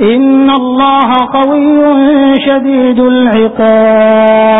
إن الله قوي شديد العقاب.